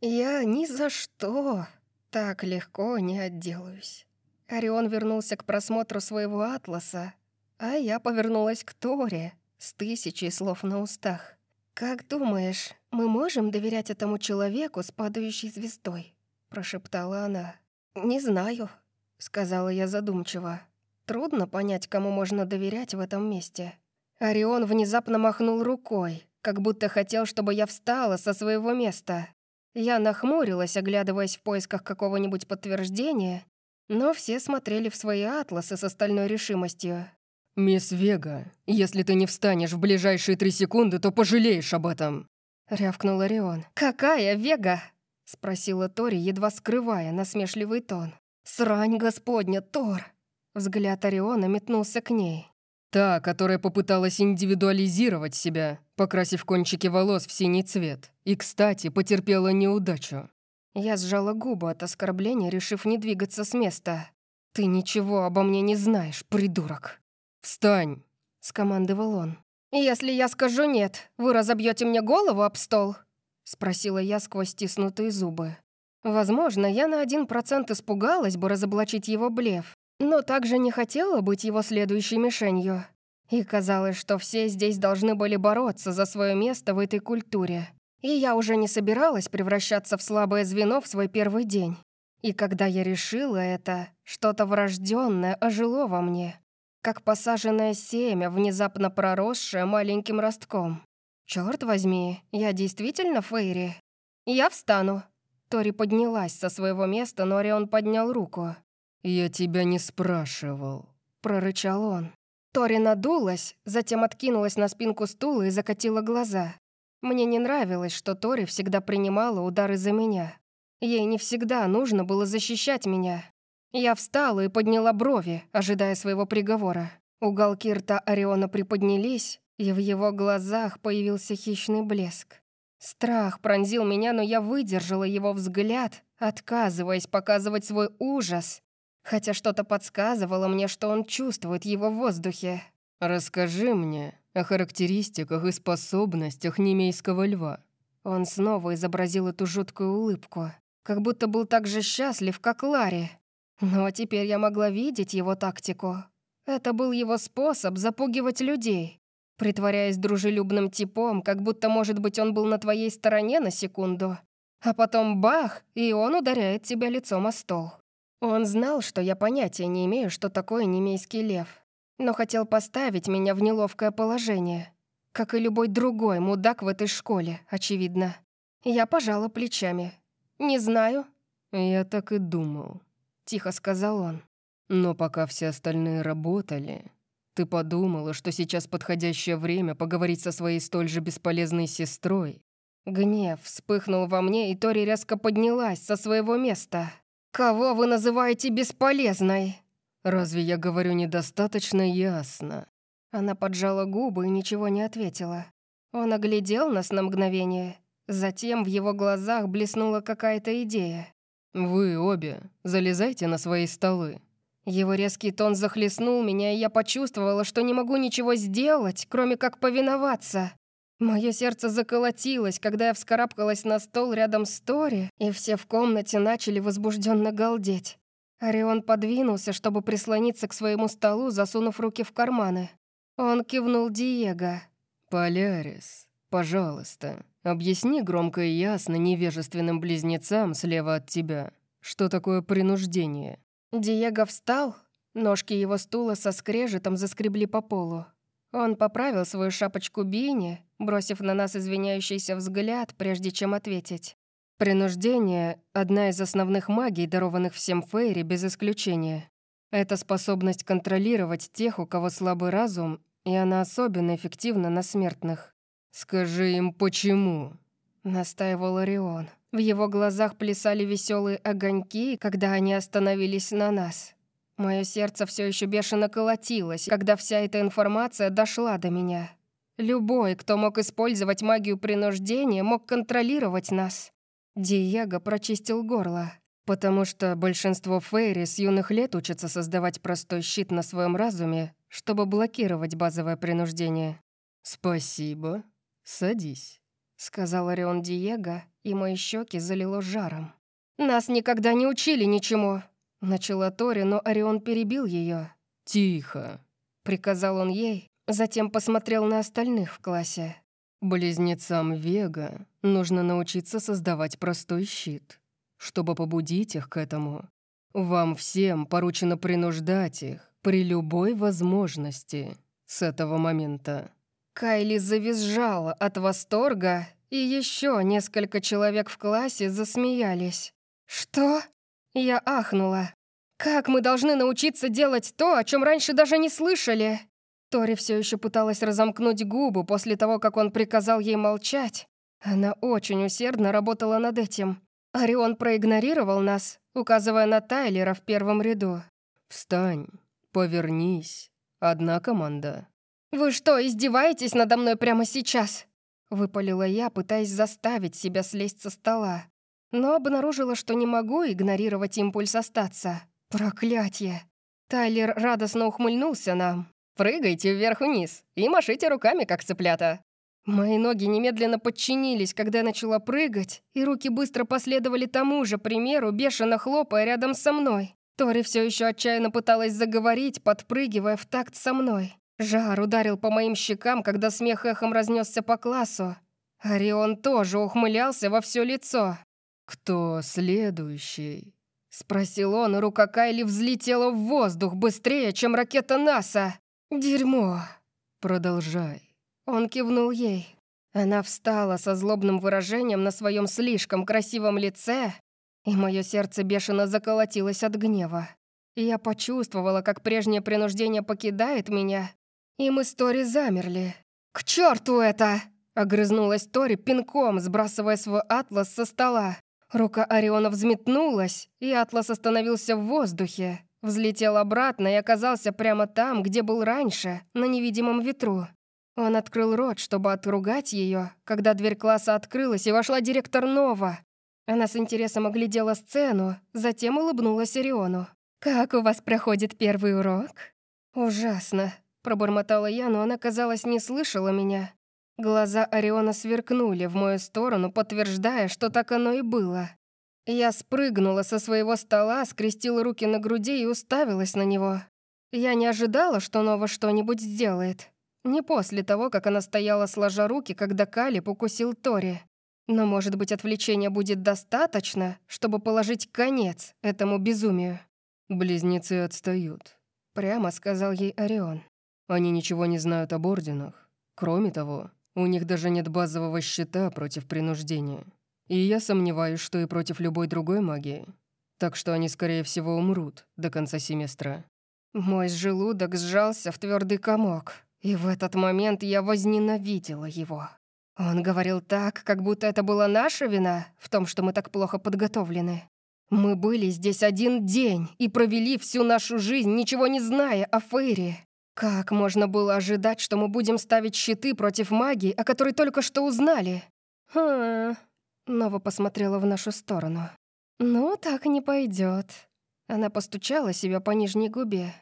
Я ни за что так легко не отделаюсь. Орион вернулся к просмотру своего атласа, а я повернулась к Торе с тысячей слов на устах. «Как думаешь, мы можем доверять этому человеку с падающей звездой?» — прошептала она. «Не знаю», — сказала я задумчиво. «Трудно понять, кому можно доверять в этом месте». Орион внезапно махнул рукой, как будто хотел, чтобы я встала со своего места. Я нахмурилась, оглядываясь в поисках какого-нибудь подтверждения, но все смотрели в свои атласы с остальной решимостью. «Мисс Вега, если ты не встанешь в ближайшие три секунды, то пожалеешь об этом!» — рявкнул Орион. «Какая Вега?» — спросила Тори, едва скрывая насмешливый тон. «Срань господня, Тор!» Взгляд Ориона метнулся к ней. «Та, которая попыталась индивидуализировать себя, покрасив кончики волос в синий цвет, и, кстати, потерпела неудачу». Я сжала губы от оскорбления, решив не двигаться с места. «Ты ничего обо мне не знаешь, придурок!» «Встань!» — скомандовал он. «Если я скажу «нет», вы разобьете мне голову об стол?» — спросила я сквозь стиснутые зубы. Возможно, я на один процент испугалась бы разоблачить его блеф, но также не хотела быть его следующей мишенью. И казалось, что все здесь должны были бороться за свое место в этой культуре. И я уже не собиралась превращаться в слабое звено в свой первый день. И когда я решила это, что-то врожденное ожило во мне как посаженное семя, внезапно проросшее маленьким ростком. Черт возьми, я действительно Фейри? Я встану. Тори поднялась со своего места, но Орион поднял руку. «Я тебя не спрашивал», — прорычал он. Тори надулась, затем откинулась на спинку стула и закатила глаза. Мне не нравилось, что Тори всегда принимала удары за меня. Ей не всегда нужно было защищать меня. Я встала и подняла брови, ожидая своего приговора. Уголки рта Ориона приподнялись, и в его глазах появился хищный блеск. Страх пронзил меня, но я выдержала его взгляд, отказываясь показывать свой ужас, хотя что-то подсказывало мне, что он чувствует его в воздухе. «Расскажи мне о характеристиках и способностях немейского льва». Он снова изобразил эту жуткую улыбку, как будто был так же счастлив, как Ларри. Но теперь я могла видеть его тактику. Это был его способ запугивать людей, притворяясь дружелюбным типом, как будто, может быть, он был на твоей стороне на секунду. А потом бах, и он ударяет тебя лицом о стол. Он знал, что я понятия не имею, что такое немейский лев, но хотел поставить меня в неловкое положение, как и любой другой мудак в этой школе, очевидно. Я пожала плечами. «Не знаю». «Я так и думал», — тихо сказал он. «Но пока все остальные работали, ты подумала, что сейчас подходящее время поговорить со своей столь же бесполезной сестрой?» Гнев вспыхнул во мне, и Тори резко поднялась со своего места. «Кого вы называете бесполезной?» «Разве я говорю недостаточно ясно?» Она поджала губы и ничего не ответила. Он оглядел нас на мгновение. Затем в его глазах блеснула какая-то идея. «Вы обе залезайте на свои столы». Его резкий тон захлестнул меня, и я почувствовала, что не могу ничего сделать, кроме как повиноваться. Мое сердце заколотилось, когда я вскарабкалась на стол рядом с Тори, и все в комнате начали возбужденно галдеть. Орион подвинулся, чтобы прислониться к своему столу, засунув руки в карманы. Он кивнул Диего. «Полярис, пожалуйста, Объясни громко и ясно невежественным близнецам слева от тебя, что такое принуждение». Диего встал, ножки его стула со скрежетом заскребли по полу. Он поправил свою шапочку Бини, бросив на нас извиняющийся взгляд, прежде чем ответить. Принуждение — одна из основных магий, дарованных всем Фейри без исключения. Это способность контролировать тех, у кого слабый разум, и она особенно эффективна на смертных. «Скажи им, почему?» — настаивал Орион. В его глазах плясали веселые огоньки, когда они остановились на нас. Мое сердце все еще бешено колотилось, когда вся эта информация дошла до меня. Любой, кто мог использовать магию принуждения, мог контролировать нас. Диего прочистил горло, потому что большинство фейри с юных лет учатся создавать простой щит на своем разуме, чтобы блокировать базовое принуждение. «Спасибо. Садись», — сказал Орион Диего, и мои щеки залило жаром. «Нас никогда не учили ничему», — начала Тори, но Орион перебил ее. «Тихо», — приказал он ей, затем посмотрел на остальных в классе. «Близнецам Вега нужно научиться создавать простой щит, чтобы побудить их к этому. Вам всем поручено принуждать их при любой возможности с этого момента». Кайли завизжала от восторга, и еще несколько человек в классе засмеялись. «Что?» Я ахнула. «Как мы должны научиться делать то, о чем раньше даже не слышали?» Тори все еще пыталась разомкнуть губы после того, как он приказал ей молчать. Она очень усердно работала над этим. Орион проигнорировал нас, указывая на Тайлера в первом ряду. «Встань, повернись. Одна команда». «Вы что, издеваетесь надо мной прямо сейчас?» Выпалила я, пытаясь заставить себя слезть со стола. Но обнаружила, что не могу игнорировать импульс остаться. Проклятье! Тайлер радостно ухмыльнулся нам. «Прыгайте вверх-вниз и машите руками, как цыплята». Мои ноги немедленно подчинились, когда я начала прыгать, и руки быстро последовали тому же примеру, бешено хлопая рядом со мной. Тори все еще отчаянно пыталась заговорить, подпрыгивая в такт со мной. Жар ударил по моим щекам, когда смех эхом разнесся по классу. Орион тоже ухмылялся во все лицо. «Кто следующий?» Спросил он, и рука Кайли взлетела в воздух быстрее, чем ракета НАСА. «Дерьмо!» «Продолжай». Он кивнул ей. Она встала со злобным выражением на своем слишком красивом лице, и мое сердце бешено заколотилось от гнева. Я почувствовала, как прежнее принуждение покидает меня, и мы с Тори замерли. «К черту это!» — огрызнулась Тори пинком, сбрасывая свой атлас со стола. Рука Ориона взметнулась, и атлас остановился в воздухе, взлетел обратно и оказался прямо там, где был раньше, на невидимом ветру. Он открыл рот, чтобы отругать ее, когда дверь класса открылась, и вошла директор Нова. Она с интересом оглядела сцену, затем улыбнулась Ориону. «Как у вас проходит первый урок?» «Ужасно», — пробормотала я, но она, казалось, не слышала меня. Глаза Ориона сверкнули в мою сторону, подтверждая, что так оно и было. Я спрыгнула со своего стола, скрестила руки на груди и уставилась на него. Я не ожидала, что Нова что-нибудь сделает. Не после того, как она стояла сложа руки, когда Калиб укусил Тори. Но, может быть, отвлечения будет достаточно, чтобы положить конец этому безумию. «Близнецы отстают», — прямо сказал ей Орион. «Они ничего не знают об орденах. Кроме того, у них даже нет базового щита против принуждения. И я сомневаюсь, что и против любой другой магии. Так что они, скорее всего, умрут до конца семестра. Мой желудок сжался в твердый комок, и в этот момент я возненавидела его. Он говорил так, как будто это была наша вина в том, что мы так плохо подготовлены. Мы были здесь один день и провели всю нашу жизнь, ничего не зная о Фейре. Как можно было ожидать, что мы будем ставить щиты против магии, о которой только что узнали? Хм... Нова посмотрела в нашу сторону. «Ну, так не пойдет. Она постучала себя по нижней губе.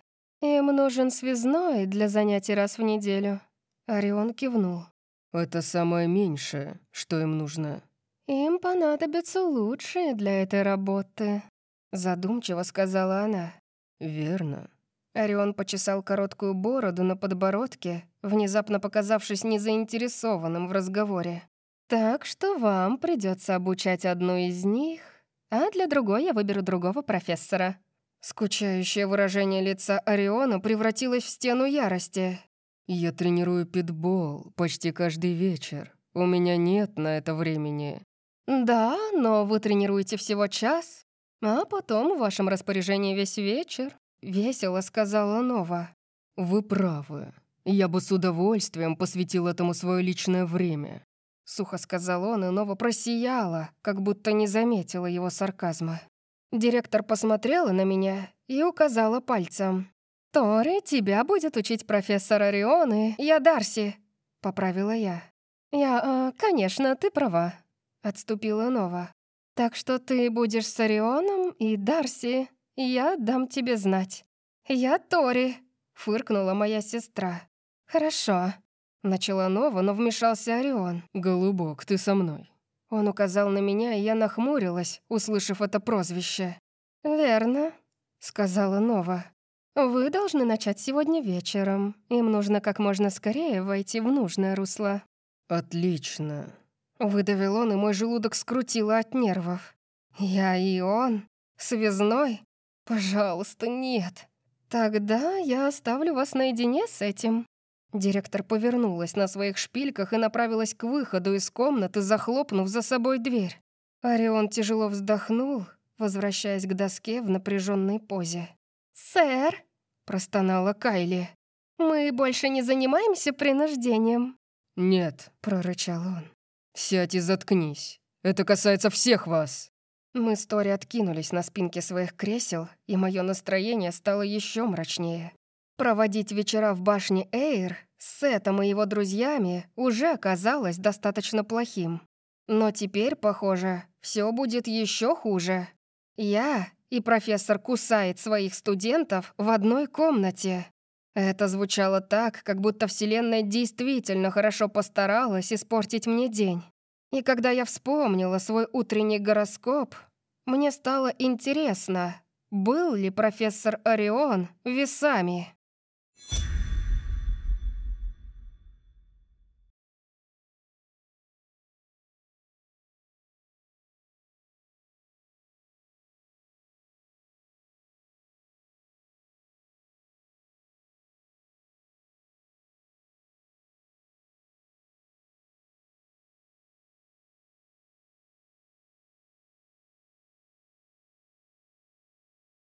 «Им нужен связной для занятий раз в неделю». Орион кивнул. «Это самое меньшее, что им нужно». «Им понадобятся лучшие для этой работы», — задумчиво сказала она. «Верно», Орион почесал короткую бороду на подбородке, внезапно показавшись незаинтересованным в разговоре. «Так что вам придется обучать одну из них, а для другой я выберу другого профессора». Скучающее выражение лица Ориона превратилось в стену ярости. «Я тренирую питбол почти каждый вечер. У меня нет на это времени». «Да, но вы тренируете всего час, а потом в вашем распоряжении весь вечер. — весело сказала Нова. «Вы правы. Я бы с удовольствием посвятил этому свое личное время», — сухо сказал он, и Нова просияла, как будто не заметила его сарказма. Директор посмотрела на меня и указала пальцем. «Тори, тебя будет учить профессор Орион, и я Дарси», — поправила я. «Я, э, конечно, ты права», — отступила Нова. Так что ты будешь с Орионом и Дарси, я дам тебе знать. Я Тори, фыркнула моя сестра. Хорошо. Начала Нова, но вмешался Орион. «Голубок, ты со мной». Он указал на меня, и я нахмурилась, услышав это прозвище. «Верно», — сказала Нова. «Вы должны начать сегодня вечером. Им нужно как можно скорее войти в нужное русло». «Отлично», — выдавил он, и мой желудок скрутило от нервов. «Я и он? Связной? Пожалуйста, нет. Тогда я оставлю вас наедине с этим». Директор повернулась на своих шпильках и направилась к выходу из комнаты, захлопнув за собой дверь. Орион тяжело вздохнул, возвращаясь к доске в напряженной позе. «Сэр», — простонала Кайли, — «мы больше не занимаемся принуждением». «Нет», — прорычал он. «Сядь и заткнись. Это касается всех вас». Мы с Тори откинулись на спинке своих кресел, и мое настроение стало еще мрачнее. Проводить вечера в башне Эйр с Сетом и его друзьями уже оказалось достаточно плохим. Но теперь, похоже, все будет еще хуже. Я и профессор кусает своих студентов в одной комнате. Это звучало так, как будто Вселенная действительно хорошо постаралась испортить мне день. И когда я вспомнила свой утренний гороскоп, мне стало интересно, был ли профессор Орион весами.